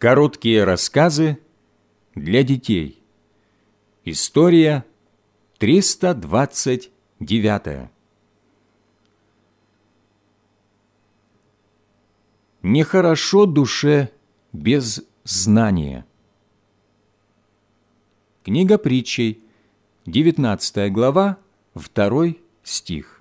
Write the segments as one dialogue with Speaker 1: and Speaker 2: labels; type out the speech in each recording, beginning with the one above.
Speaker 1: Короткие рассказы для детей. История 329. Нехорошо душе без знания. Книга притчей, 19 глава, 2 стих.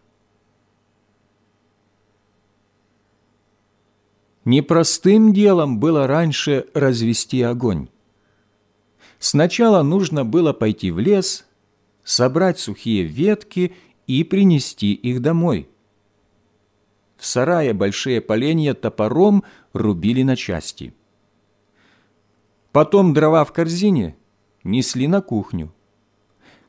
Speaker 1: Непростым делом было раньше развести огонь. Сначала нужно было пойти в лес, собрать сухие ветки и принести их домой. В сарае большие поленья топором рубили на части. Потом дрова в корзине несли на кухню.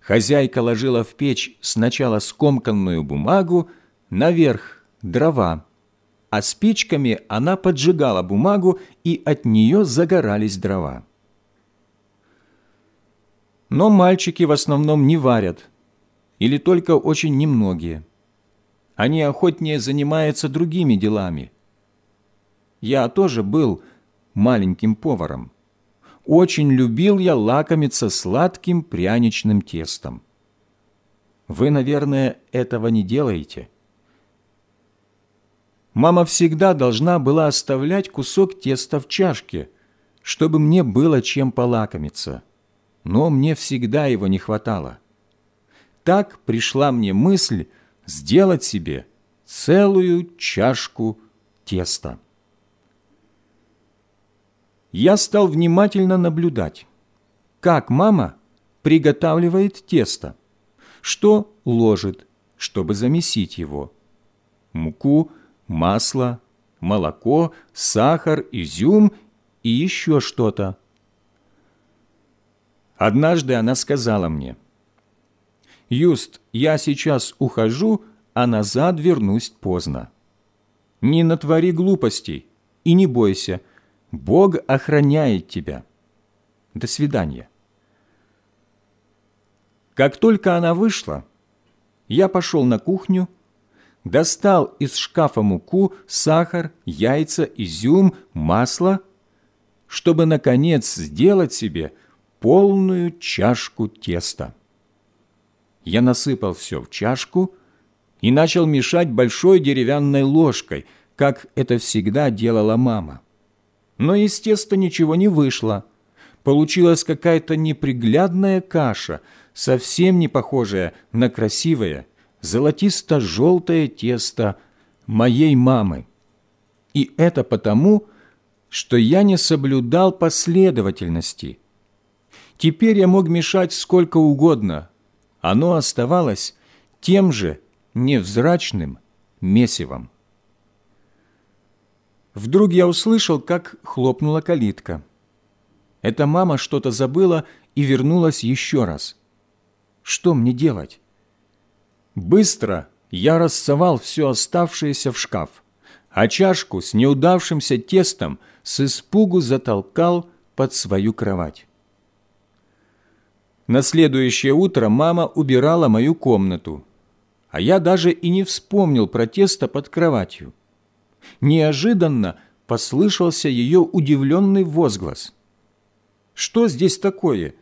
Speaker 1: Хозяйка ложила в печь сначала скомканную бумагу, наверх дрова, а спичками она поджигала бумагу, и от нее загорались дрова. Но мальчики в основном не варят, или только очень немногие. Они охотнее занимаются другими делами. Я тоже был маленьким поваром. Очень любил я лакомиться сладким пряничным тестом. Вы, наверное, этого не делаете – Мама всегда должна была оставлять кусок теста в чашке, чтобы мне было чем полакомиться. Но мне всегда его не хватало. Так пришла мне мысль сделать себе целую чашку теста. Я стал внимательно наблюдать, как мама приготавливает тесто, что ложит, чтобы замесить его, муку, масло, молоко, сахар, изюм и еще что-то. Однажды она сказала мне, «Юст, я сейчас ухожу, а назад вернусь поздно. Не натвори глупостей и не бойся, Бог охраняет тебя. До свидания». Как только она вышла, я пошел на кухню, достал из шкафа муку, сахар, яйца, изюм, масло, чтобы, наконец, сделать себе полную чашку теста. Я насыпал все в чашку и начал мешать большой деревянной ложкой, как это всегда делала мама. Но из теста ничего не вышло. Получилась какая-то неприглядная каша, совсем не похожая на красивое золотисто-желтое тесто моей мамы. И это потому, что я не соблюдал последовательности. Теперь я мог мешать сколько угодно, оно оставалось тем же невзрачным месивом. Вдруг я услышал, как хлопнула калитка. Эта мама что-то забыла и вернулась еще раз. Что мне делать? Быстро я рассовал все оставшееся в шкаф, а чашку с неудавшимся тестом с испугу затолкал под свою кровать. На следующее утро мама убирала мою комнату, а я даже и не вспомнил про тесто под кроватью. Неожиданно послышался ее удивленный возглас. «Что здесь такое?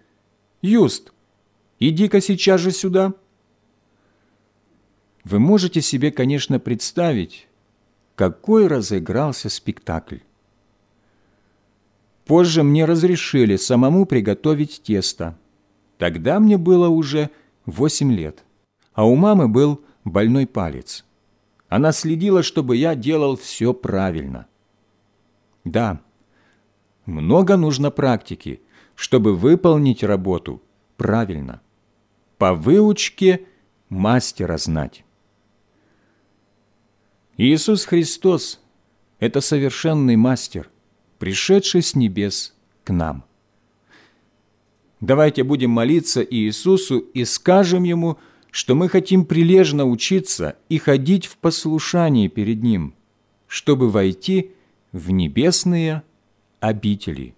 Speaker 1: Юст, иди-ка сейчас же сюда!» Вы можете себе, конечно, представить, какой разыгрался спектакль. Позже мне разрешили самому приготовить тесто. Тогда мне было уже восемь лет, а у мамы был больной палец. Она следила, чтобы я делал все правильно. Да, много нужно практики, чтобы выполнить работу правильно. По выучке мастера знать. Иисус Христос – это совершенный мастер, пришедший с небес к нам. Давайте будем молиться Иисусу и скажем Ему, что мы хотим прилежно учиться и ходить в послушании перед Ним, чтобы войти в небесные обители.